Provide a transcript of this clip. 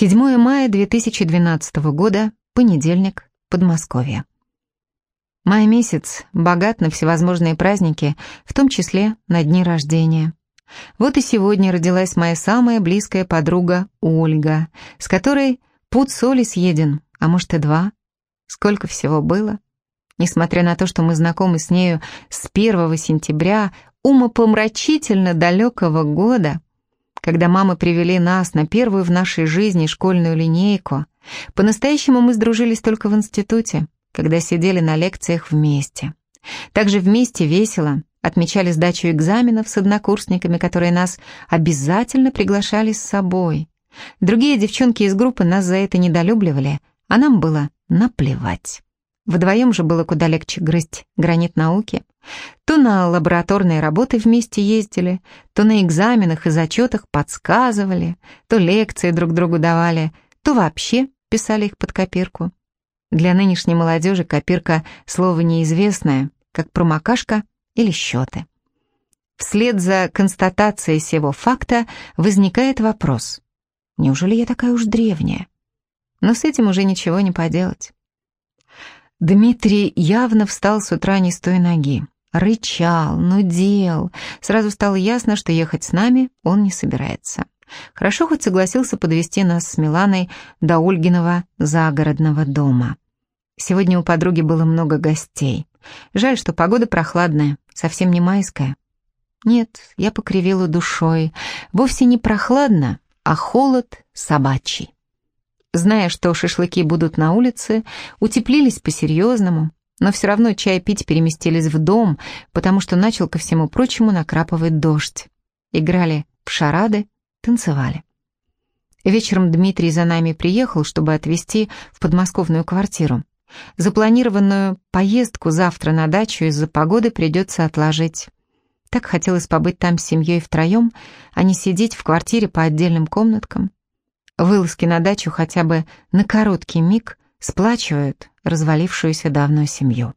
7 мая 2012 года, понедельник, Подмосковье. Май месяц богат на всевозможные праздники, в том числе на дни рождения. Вот и сегодня родилась моя самая близкая подруга Ольга, с которой пуд соли съеден, а может и два. Сколько всего было. Несмотря на то, что мы знакомы с нею с 1 сентября умопомрачительно далекого года, когда мамы привели нас на первую в нашей жизни школьную линейку, по-настоящему мы сдружились только в институте, когда сидели на лекциях вместе. Также вместе весело отмечали сдачу экзаменов с однокурсниками, которые нас обязательно приглашали с собой. Другие девчонки из группы нас за это недолюбливали, а нам было наплевать. Вдвоем же было куда легче грызть гранит науки. То на лабораторные работы вместе ездили, то на экзаменах и зачетах подсказывали, то лекции друг другу давали, то вообще писали их под копирку. Для нынешней молодежи копирка — слово неизвестное, как промокашка или счеты. Вслед за констатацией сего факта возникает вопрос. Неужели я такая уж древняя? Но с этим уже ничего не поделать. Дмитрий явно встал с утра не с той ноги. Рычал, нудел. Сразу стало ясно, что ехать с нами он не собирается. Хорошо хоть согласился подвести нас с Миланой до Ольгиного загородного дома. Сегодня у подруги было много гостей. Жаль, что погода прохладная, совсем не майская. Нет, я покривила душой. Вовсе не прохладно, а холод собачий. Зная, что шашлыки будут на улице, утеплились по-серьезному, но все равно чай пить переместились в дом, потому что начал ко всему прочему накрапывать дождь. Играли в шарады, танцевали. Вечером Дмитрий за нами приехал, чтобы отвезти в подмосковную квартиру. Запланированную поездку завтра на дачу из-за погоды придется отложить. Так хотелось побыть там с семьей втроем, а не сидеть в квартире по отдельным комнаткам. Вылазки на дачу хотя бы на короткий миг сплачивают развалившуюся давно семью.